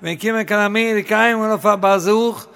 wenn kimme kan amerikaim und auf a besuch